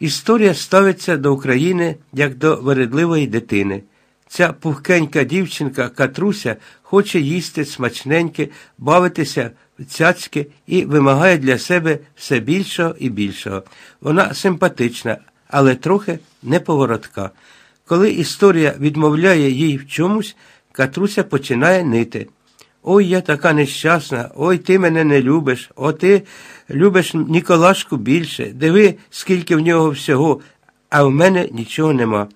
Історія ставиться до України як до вередливої дитини. Ця пухкенька дівчинка Катруся хоче їсти смачненьке, бавитися в цяцьки і вимагає для себе все більшого і більшого. Вона симпатична, але трохи неповоротка. Коли історія відмовляє їй в чомусь, Катруся починає нити. Ой, я така нещасна, ой, ти мене не любиш, о ти любиш Ніколашку більше. Диви, скільки в нього всього, а в мене нічого нема.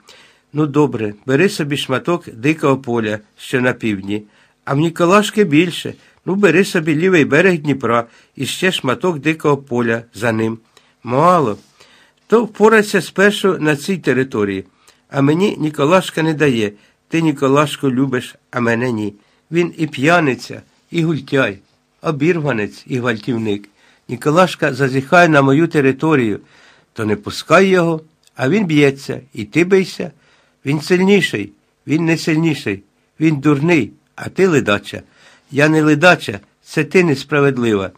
Ну, добре, бери собі шматок дикого поля, що на півдні, а в Ніколашки більше. Ну, бери собі лівий берег Дніпра і ще шматок дикого поля за ним. Мало. То впорайся спершу на цій території. А мені Ніколашка не дає. Ти Ніколашку любиш, а мене ні. Він і п'яниця, і гультяй, обірванець і гвалтівник. Ніколашка зазіхає на мою територію, то не пускай його, а він б'ється, і ти бийся. Він сильніший, він не сильніший, він дурний, а ти ледача. Я не ледача, це ти несправедлива.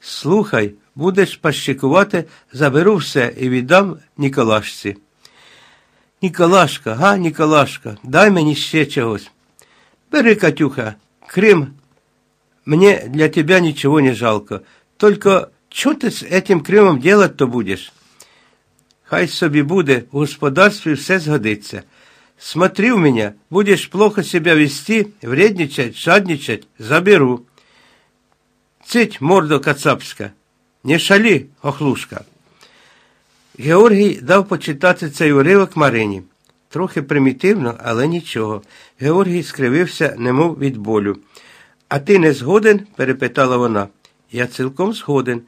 Слухай, будеш пащикувати, заберу все і віддам Ніколашці. Ніколашка, га, Ніколашка, дай мені ще чогось. Бери, Катюха, Крым. Мне для тебя ничего не жалко. Только что ты с этим Кримом делать-то будешь? Хай собі буде, в господарстві все згодиться. Смотри у меня, будешь плохо себя вести, вредничать, жадничать, заберу. Цить, мордо кацапська, не шалі, охлушка. Георгій дав почитати цей уривок Марині. Трохи примітивно, але нічого. Георгій скривився, немов від болю. А ти не згоден? перепитала вона. Я цілком згоден.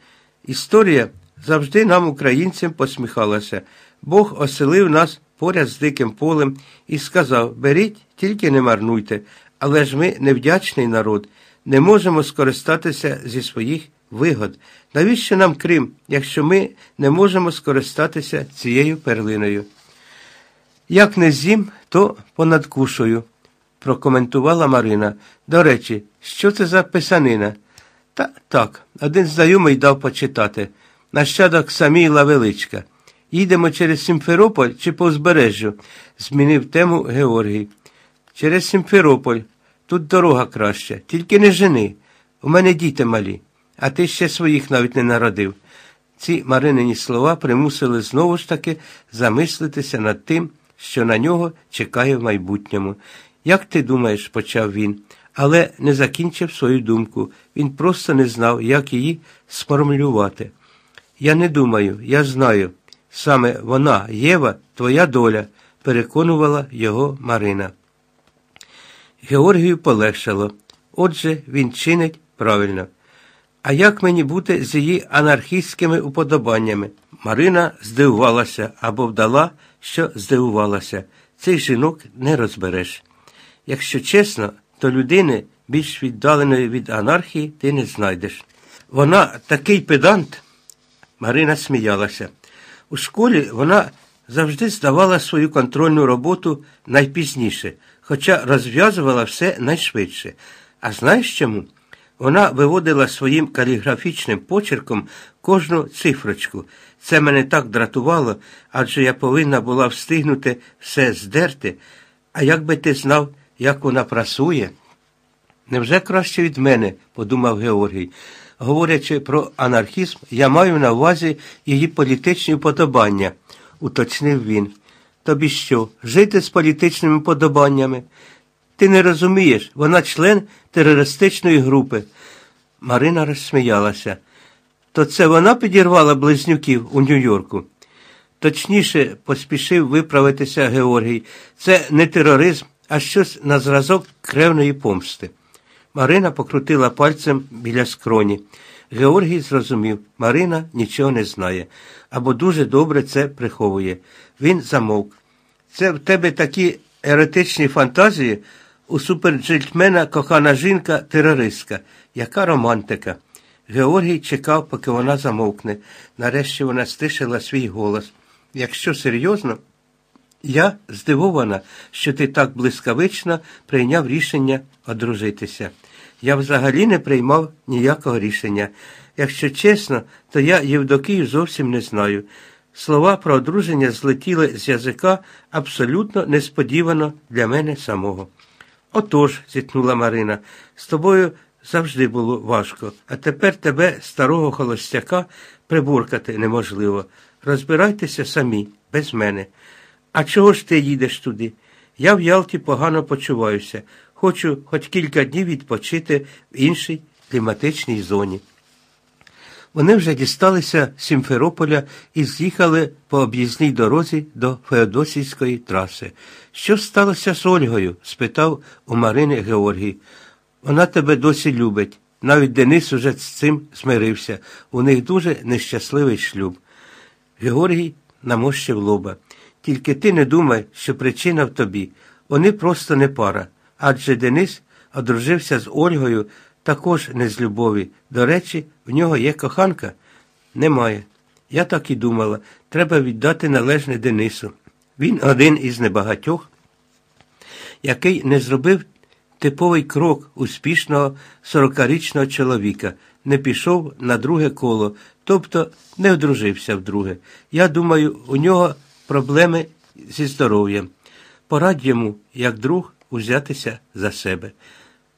Історія завжди нам, українцям, посміхалася. Бог оселив нас поряд з диким полем і сказав беріть, тільки не марнуйте, але ж ми невдячний народ, не можемо скористатися зі своїх вигод. Навіщо нам Крим, якщо ми не можемо скористатися цією перлиною? Як не з'їм, то понадкушую, прокоментувала Марина. До речі, що це за писанина? Та так, один знайомий дав почитати. Нащадок Саміла Величка. Їдемо через Сімферополь чи по узбережжю, змінив тему Георгій. Через Сімферополь. Тут дорога краща, тільки не жени. У мене діти малі, а ти ще своїх навіть не народив. Ці Маринині слова примусили знову ж таки замислитися над тим, що на нього чекає в майбутньому. Як ти думаєш, почав він, але не закінчив свою думку. Він просто не знав, як її сформулювати. Я не думаю, я знаю. Саме вона, Єва, твоя доля, переконувала його Марина. Георгію полегшало. Отже, він чинить правильно. А як мені бути з її анархістськими уподобаннями? Марина здивувалася або вдала, що здивувалася. Цих жінок не розбереш. Якщо чесно, то людини більш віддаленої від анархії ти не знайдеш. Вона такий педант. Марина сміялася. У школі вона завжди здавала свою контрольну роботу найпізніше, хоча розв'язувала все найшвидше. А знаєш чому? Вона виводила своїм каліграфічним почерком кожну цифрочку. Це мене так дратувало, адже я повинна була встигнути все здерти. А як би ти знав, як вона прасує? Невже краще від мене, подумав Георгій. Говорячи про анархізм, я маю на увазі її політичні вподобання, уточнив він. Тобі що, жити з політичними подобаннями? Ти не розумієш, вона член терористичної групи. Марина розсміялася. То це вона підірвала близнюків у Нью-Йорку? Точніше, поспішив виправитися Георгій. Це не тероризм, а щось на зразок кревної помсти. Марина покрутила пальцем біля скроні. Георгій зрозумів, Марина нічого не знає або дуже добре це приховує. Він замовк. Це в тебе такі еретичні фантазії у суперджельтмена кохана жінка терористка. Яка романтика. Георгій чекав, поки вона замовкне. Нарешті вона стишила свій голос. Якщо серйозно, я здивована, що ти так блискавично прийняв рішення одружитися. Я взагалі не приймав ніякого рішення. Якщо чесно, то я Євдокію зовсім не знаю. Слова про одруження злетіли з язика абсолютно несподівано для мене самого. Отож, зітхнула Марина, з тобою завжди було важко, а тепер тебе, старого холостяка, прибуркати неможливо. Розбирайтеся самі, без мене. А чого ж ти їдеш туди? Я в Ялті погано почуваюся. Хочу хоч кілька днів відпочити в іншій кліматичній зоні. Вони вже дісталися Сімферополя і з'їхали по об'їзній дорозі до Феодосійської траси. Що сталося з Ольгою? спитав у Марини Георгій. Вона тебе досі любить. Навіть Денис уже з цим змирився. У них дуже нещасливий шлюб. Георгій намощив лоба. Тільки ти не думай, що причина в тобі. Вони просто не пара. Адже Денис одружився з Ольгою також не з любові. До речі, в нього є коханка? Немає. Я так і думала. Треба віддати належне Денису. Він один із небагатьох, який не зробив типовий крок успішного сорокарічного чоловіка, не пішов на друге коло, тобто не одружився вдруге. Я думаю, у нього проблеми зі здоров'ям. Порадь йому, як друг, узятися за себе.